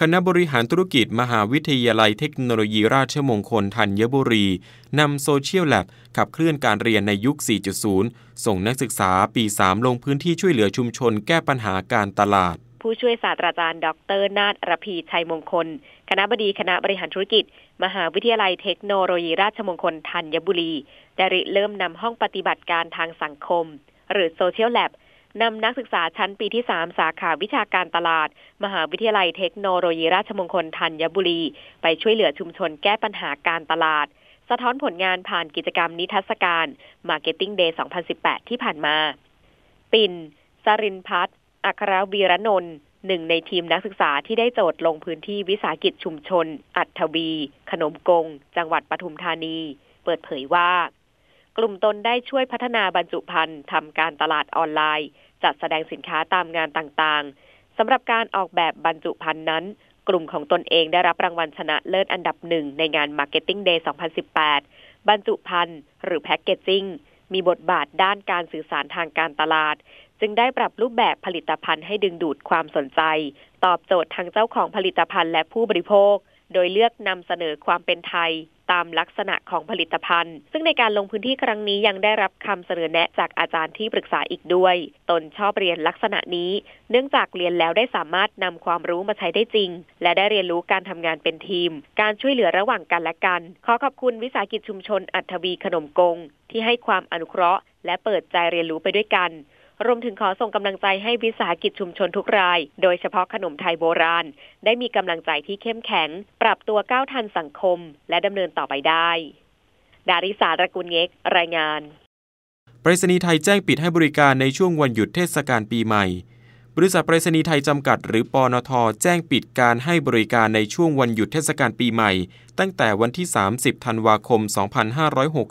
คณะบริหารธุรกิจมหาวิทยาลัยเทคโนโลยีราชมงคลธัญบุรี นำโซเชียลแลบขับเคลื่อนการเรียนในยุค 4.0 ส่งนักศึกษาปี 3 ลงพื้นที่ช่วยเหลือชุมชนแก้ปัญหาการตลาด ผู้ช่วยศาสตราจารย์ ดร นาฏรพีชัยมงคล คณะบดีคณะบริหารธุรกิจ มหาวิทยาลัยเทคโนโลยีราชมงคลธัญบุรีได้ริเริ่มนำห้องปฏิบัติการทางสังคม หรือโซเชียลแลบ นำนักศึกษาชั้นปีที่ 3 สาขาวิชาการตลาด มหาวิทยาลัยเทคโนโลยีราชมงคลธัญบุรี ไปช่วยเหลือชุมชนแก้ปัญหาการตลาด สะท้อนผลงานผ่านกิจกรรมนิทรรศการ Marketing Day 2018 ที่ผ่านมา ปินสรินพัฒน์อัครวีรนนท์หนึ่งในทีมนักศึกษาที่ได้โจทย์ลงพื้นที่วิสาหกิจชุมชน อัฐวี ขนมกง จังหวัดปทุมธานี เปิดเผยว่า กลุ่มตนได้ช่วยพัฒนาบรรจุภัณฑ์ทำการตลาดออนไลน์ จัดแสดงสินค้าตามงานต่างๆสำหรับการออกแบบบรรจุภัณฑ์นั้น กลุ่มของตนเองได้รับรางวัลชนะเลิศอันดับหนึ่งในงาน Marketing Day 2018 บรรจุภัณฑ์หรือแพ็กเกจจิ้งมีบทบาทด้านการสื่อสารทางการตลาด จึงได้ปรับรูปแบบผลิตภัณฑ์ให้ดึงดูดความสนใจ ตอบโจทย์ทางเจ้าของผลิตภัณฑ์และผู้บริโภค โดยเลือกนำเสนอความเป็นไทย ตามลักษณะของผลิตภัณฑ์ ซึ่งในการลงพื้นที่ครั้งนี้ยังได้รับคำเสนอแนะจากอาจารย์ที่ปรึกษาอีกด้วย ตนชอบเรียนลักษณะนี้ เนื่องจากเรียนแล้วได้สามารถนำความรู้มาใช้ได้จริง และได้เรียนรู้การทำงานเป็นทีม การช่วยเหลือระหว่างกันและกัน ขอขอบคุณวิสาหกิจชุมชนอัฐวีขนมกง ที่ให้ความอนุเคราะห์ และเปิดใจเรียนรู้ไปด้วยกัน รวมถึงขอส่งกำลังใจให้วิสาหกิจชุมชนทุกราย โดยเฉพาะขนมไทยโบราณ ได้มีกำลังใจที่เข้มแข็ง ปรับตัวก้าวทันสังคม และดำเนินต่อไปได้ ดาริสาระกุลเงกรายงานไปรษณีย์ไทยแจ้งปิดให้บริการในช่วงวันหยุดเทศกาลปีใหม่ บริษัทไปรษณีย์ไทยจำกัด หรือปอนท แจ้งปิดการให้บริการในช่วงวันหยุดเทศกาลปีใหม่ ตั้งแต่วันที่ 30 ธันวาคม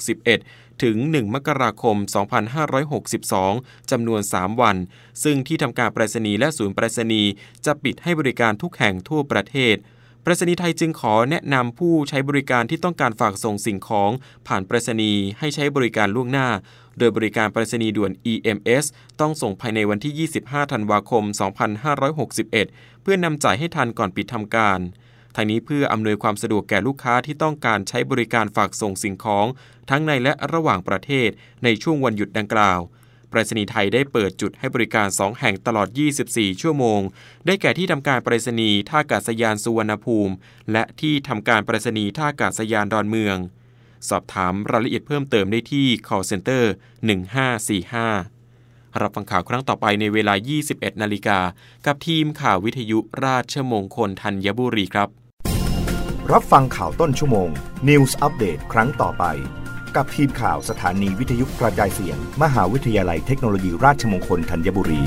2561 ถึง 1 มกราคม 2562 จำนวน 3 วัน ซึ่งที่ทำการไปรษณีย์และศูนย์ไปรษณีย์จะปิดให้บริการทุกแห่งทั่วประเทศ ไปรษณีย์ไทยจึงขอแนะนำผู้ใช้บริการที่ต้องการฝากส่งสิ่งของผ่านไปรษณีย์ให้ใช้บริการล่วงหน้า โดยบริการไปรษณีย์ด่วน EMS ต้องส่งภายในวันที่ 25 ธันวาคม 2561 เพื่อนำจ่ายให้ทันก่อนปิดทำการทางนี้เพื่ออำนวยความสะดวกแก่ลูกค้าที่ต้องการใช้บริการฝากส่งสิ่งของ ทั้งในและระหว่างประเทศในช่วงวันหยุดดังกล่าว ไปรษณีย์ไทยได้เปิดจุดให้บริการ 2 แห่งตลอด 24 ชั่วโมง ได้แก่ที่ทำการไปรษณีย์ท่าอากาศยานสุวรรณภูมิ และที่ทำการไปรษณีย์ท่าอากาศยานดอนเมือง สอบถามรายละเอียดเพิ่มเติมได้ที่ call center 1545 รับฟังข่าวครั้งต่อไปในเวลา 21 นาฬิกา กับทีมข่าววิทยุราชมงคลธัญบุรีครับ รับฟังข่าวต้นชั่วโมง News อัปเดตครั้งต่อไป กับทีมข่าวสถานีวิทยุกระจายเสียง มหาวิทยาลัยเทคโนโลยีราชมงคลธัญบุรี